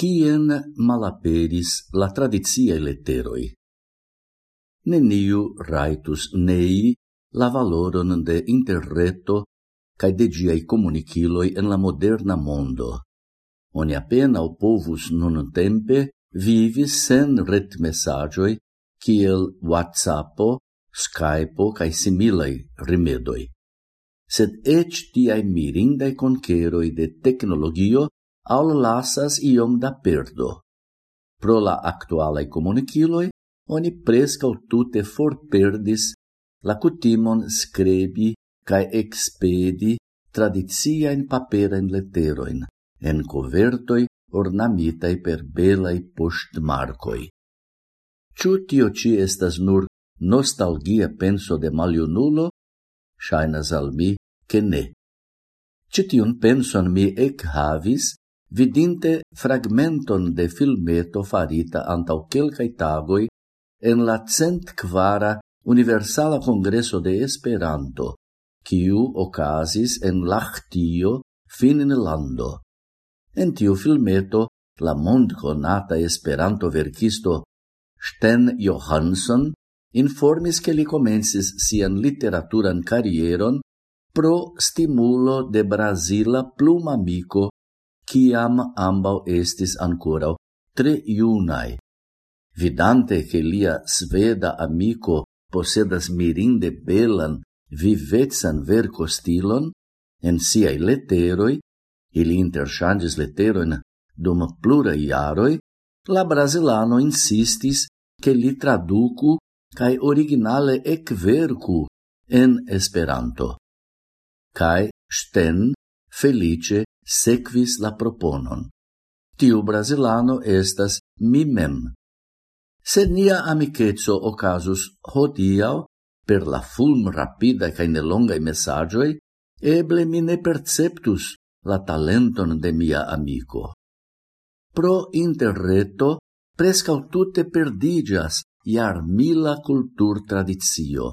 Cien malaperis la tradiziae letteroi? Neniu raitus nei la valoron de interreto cae de giai comuniciloi en la moderna mondo. Oni appena o povus nun tempe vivi sen ret messagioi kiel WhatsAppo, Skypeo cae similai rimedoi. Sed ec tiai mirindai conqueroi de tecnologio al lasas iom da perdo. Pro la actualai comuniciloi, oni prescau tute forperdis la cutimon scribi cae expedi tradizia in papera in letteroin, en covertoi ornamitai per belai postmarcoi. Ciu tio ci estas nur nostalgia penso de maliunulo? Shainas al mi che ne. Citiun penson mi ec havis, vidinte fragmenton de filmeto farita antau quelcae tagoi en la cent quara Universala Congreso de Esperanto, kiu ocasis en Lachtio, Finlando. En tiu filmeto, la mondconata Esperanto-verkisto Sten Johansson informis che li comensis sian literaturan carieron pro stimulo de Brasila pluma amico ciam ambau estis ancora tre iunai. Vidante che lia sveda amico posedas mirinde belan vivetsan verco stilon, en siai leteroi, ili interchanges letteroin dum plura iaroi, la brasilano insistis che li traducu cae originale ecvercu en Esperanto. Cae Sten felice sequis la proponon. Tiu brazilano estas mi mem. Sed nia amicetso ocasus hodiau per la fulm rapida cae nelongai messagioi, eble mi ne perceptus la talenton de mia amico. Pro interreto prescau tutte perdigas iar mila cultur tradizio.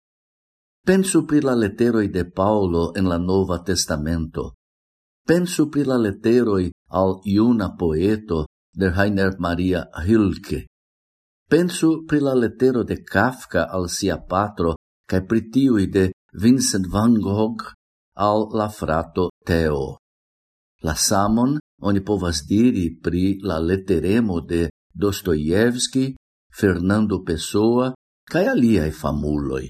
Pensu pri la letteroi de Paolo en la Nova Testamento. Pensu pri la leteroi al iuna poeto de Heiner Maria Hilke. Pensu pri la letero de Kafka al sia patro cae pri tiui de Vincent van Gogh al la frato Theo. La samon oni povas diri pri la letteremo de Dostoievski, Fernando Pessoa cae aliae famuloi.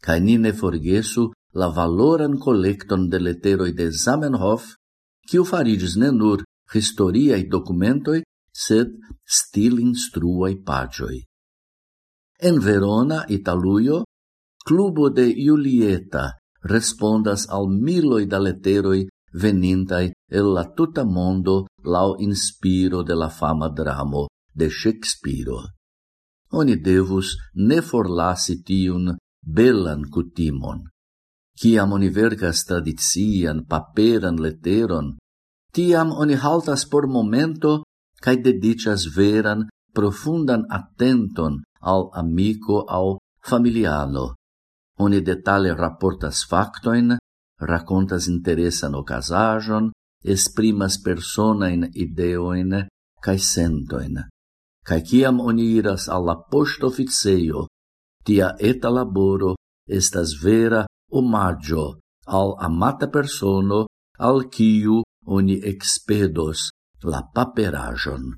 Cae ni ne forgesu la valoran collecton de letteroi de Zamenhof, quiu farigis ne nur historiae documentoi, sed stil instruae pagioi. En Verona, Italuio, clubo de Julieta respondas al miloi da letteroi venintai el la tuta mondo lau inspiro de la fama dramo de Shakespeare. Oni devus ne forlasi tiun belan cutimon. Ciam oni vergas tradizian, paperan leteron, tiam oni haltas por momento cae dedicas veran, profundan attenton al amico au familiano. Oni detale raportas factoin, racontas interesan ocasajon, esprimas personain ideoin cae sentoin. Cae ciam oni iras alla postoficeio, tia eta laboro estas vera omaggio al amata persono al kiu oni expedos la paperajon.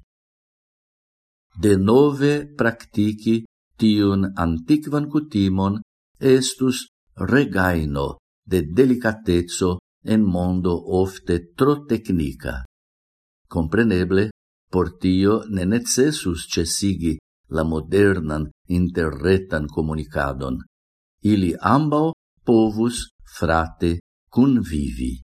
De nove practici tiun antiquan cutimon estus regaino de delicatezzo en mondo ofte tro tecnica. Compreneble, por tio ne necessus cesigi la modernan interretan comunicadon. Ili ambao povus frate convivi.